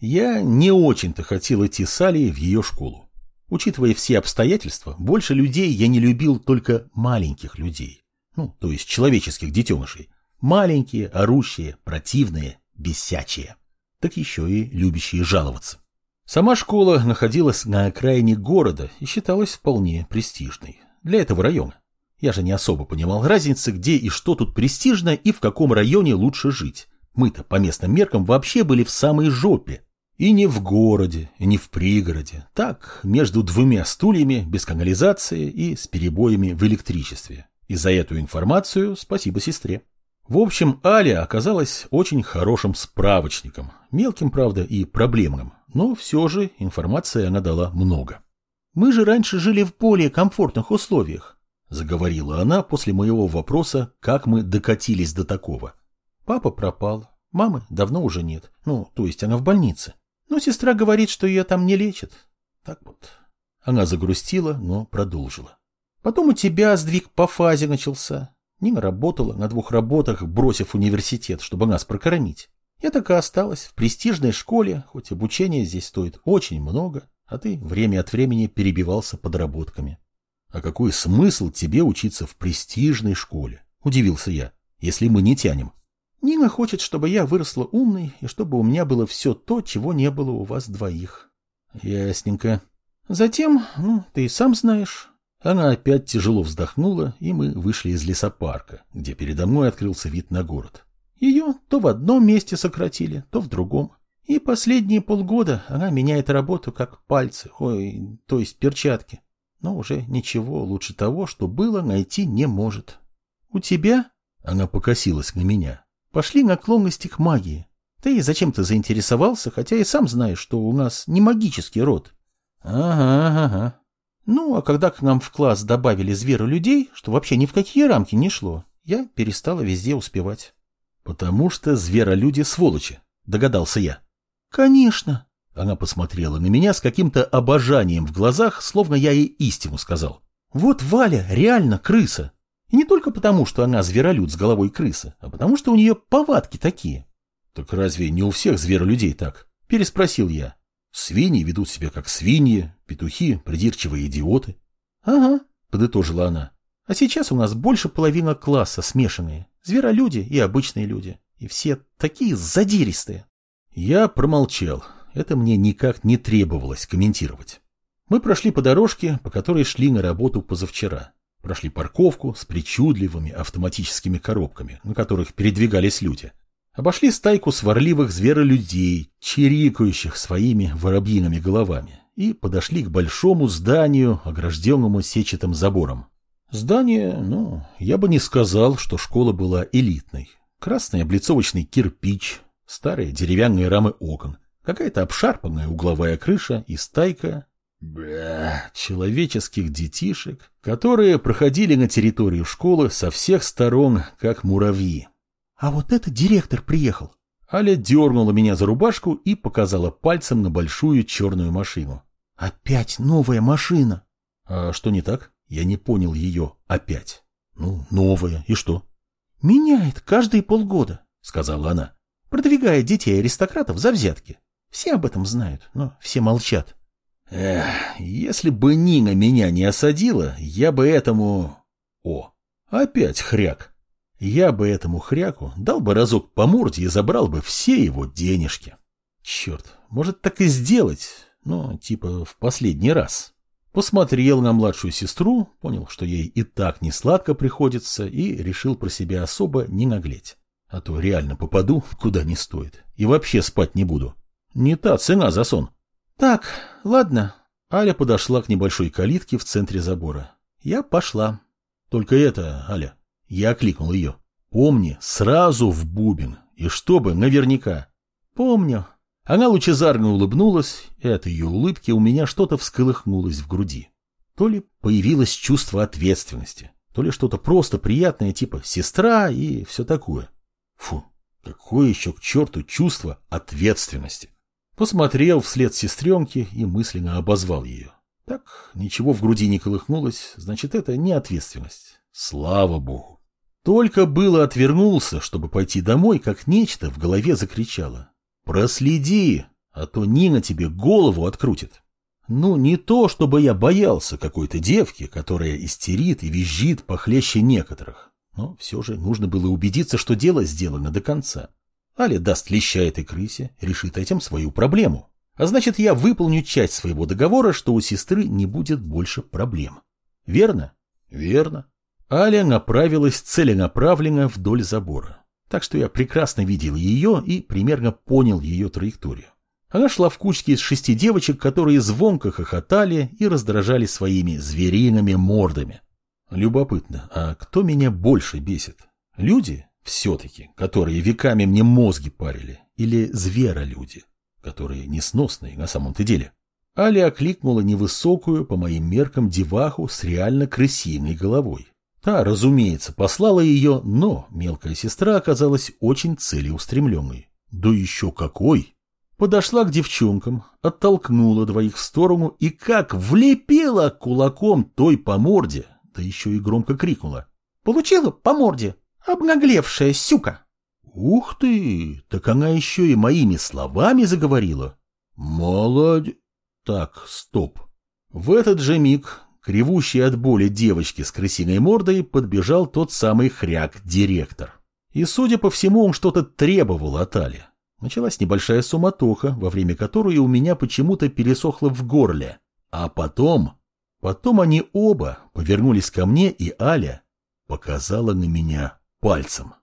Я не очень-то хотел идти с Алией в ее школу. Учитывая все обстоятельства, больше людей я не любил только маленьких людей. Ну, то есть человеческих детенышей. Маленькие, орущие, противные, бесячие. Так еще и любящие жаловаться. Сама школа находилась на окраине города и считалась вполне престижной. Для этого района. Я же не особо понимал разницы, где и что тут престижно и в каком районе лучше жить. Мы-то по местным меркам вообще были в самой жопе. И не в городе, и не в пригороде. Так, между двумя стульями, без канализации и с перебоями в электричестве. И за эту информацию спасибо сестре. В общем, Аля оказалась очень хорошим справочником. Мелким, правда, и проблемным. Но все же информации она дала много. «Мы же раньше жили в более комфортных условиях», — заговорила она после моего вопроса, как мы докатились до такого. «Папа пропал, мамы давно уже нет, ну, то есть она в больнице. Но сестра говорит, что ее там не лечат. Так вот. Она загрустила, но продолжила. Потом у тебя сдвиг по фазе начался. Нина работала на двух работах, бросив университет, чтобы нас прокормить. Я так и осталась в престижной школе, хоть обучение здесь стоит очень много, а ты время от времени перебивался подработками. А какой смысл тебе учиться в престижной школе? Удивился я, если мы не тянем. Нина хочет, чтобы я выросла умной, и чтобы у меня было все то, чего не было у вас двоих. Ясненько. Затем, ну, ты и сам знаешь. Она опять тяжело вздохнула, и мы вышли из лесопарка, где передо мной открылся вид на город. Ее то в одном месте сократили, то в другом. И последние полгода она меняет работу как пальцы, ой, то есть перчатки. Но уже ничего лучше того, что было, найти не может. У тебя... Она покосилась на меня. Пошли наклонности к магии. Ты зачем-то заинтересовался, хотя и сам знаешь, что у нас не магический род. Ага, ага. Ну, а когда к нам в класс добавили зверолюдей, что вообще ни в какие рамки не шло, я перестала везде успевать. Потому что зверолюди сволочи, догадался я. Конечно. Она посмотрела на меня с каким-то обожанием в глазах, словно я ей истину сказал. Вот Валя реально крыса. И не только потому, что она зверолюд с головой крысы, а потому, что у нее повадки такие. — Так разве не у всех зверолюдей так? — переспросил я. Свиньи ведут себя как свиньи, петухи — придирчивые идиоты. — Ага, — подытожила она. — А сейчас у нас больше половины класса смешанные. Зверолюди и обычные люди. И все такие задиристые. Я промолчал. Это мне никак не требовалось комментировать. Мы прошли по дорожке, по которой шли на работу позавчера. Прошли парковку с причудливыми автоматическими коробками, на которых передвигались люди. Обошли стайку сварливых зверолюдей, чирикающих своими воробьиными головами, и подошли к большому зданию, огражденному сетчатым забором. Здание, ну, я бы не сказал, что школа была элитной. Красный облицовочный кирпич, старые деревянные рамы окон, какая-то обшарпанная угловая крыша и стайка Бля, человеческих детишек, которые проходили на территорию школы со всех сторон, как муравьи. А вот это директор приехал. Аля дернула меня за рубашку и показала пальцем на большую черную машину. Опять новая машина. А что не так? Я не понял ее опять. Ну, новая, и что? Меняет каждые полгода, сказала она. Продвигает детей аристократов за взятки. Все об этом знают, но все молчат. Эх, если бы Нина меня не осадила, я бы этому... О, опять хряк. Я бы этому хряку дал бы разок по морде и забрал бы все его денежки. Черт, может так и сделать, ну, типа в последний раз. Посмотрел на младшую сестру, понял, что ей и так не сладко приходится, и решил про себя особо не наглеть. А то реально попаду, куда не стоит, и вообще спать не буду. Не та цена за сон. Так, ладно. Аля подошла к небольшой калитке в центре забора. Я пошла. Только это, Аля, я окликнул ее. Помни, сразу в бубен, и чтобы наверняка. Помню. Она лучезарно улыбнулась, и от ее улыбки у меня что-то всколыхнулось в груди. То ли появилось чувство ответственности, то ли что-то просто приятное, типа сестра и все такое. Фу, какое еще к черту чувство ответственности? Посмотрел вслед сестренке и мысленно обозвал ее. Так, ничего в груди не колыхнулось, значит, это не ответственность. Слава богу. Только было отвернулся, чтобы пойти домой, как нечто в голове закричало. «Проследи!» а то Нина тебе голову открутит. Ну, не то, чтобы я боялся какой-то девки, которая истерит и визжит похлеще некоторых. Но все же нужно было убедиться, что дело сделано до конца. Аля даст леща этой крысе, решит этим свою проблему. А значит, я выполню часть своего договора, что у сестры не будет больше проблем. Верно? Верно. Аля направилась целенаправленно вдоль забора. Так что я прекрасно видел ее и примерно понял ее траекторию. Она шла в кучке из шести девочек, которые звонко хохотали и раздражали своими звериными мордами. Любопытно, а кто меня больше бесит? Люди, все-таки, которые веками мне мозги парили, или зверолюди, которые несносные на самом-то деле? Аля окликнула невысокую, по моим меркам, деваху с реально крысиной головой. Та, разумеется, послала ее, но мелкая сестра оказалась очень целеустремленной. Да еще какой! Подошла к девчонкам, оттолкнула двоих в сторону и как влепила кулаком той по морде, да еще и громко крикнула. «Получила по морде, обнаглевшая сюка!» «Ух ты! Так она еще и моими словами заговорила!» «Молодец!» Так, стоп. В этот же миг кривущей от боли девочки с крысиной мордой подбежал тот самый хряк-директор. И, судя по всему, он что-то требовал от Али. Началась небольшая суматоха, во время которой у меня почему-то пересохло в горле. А потом... Потом они оба повернулись ко мне, и Аля показала на меня пальцем.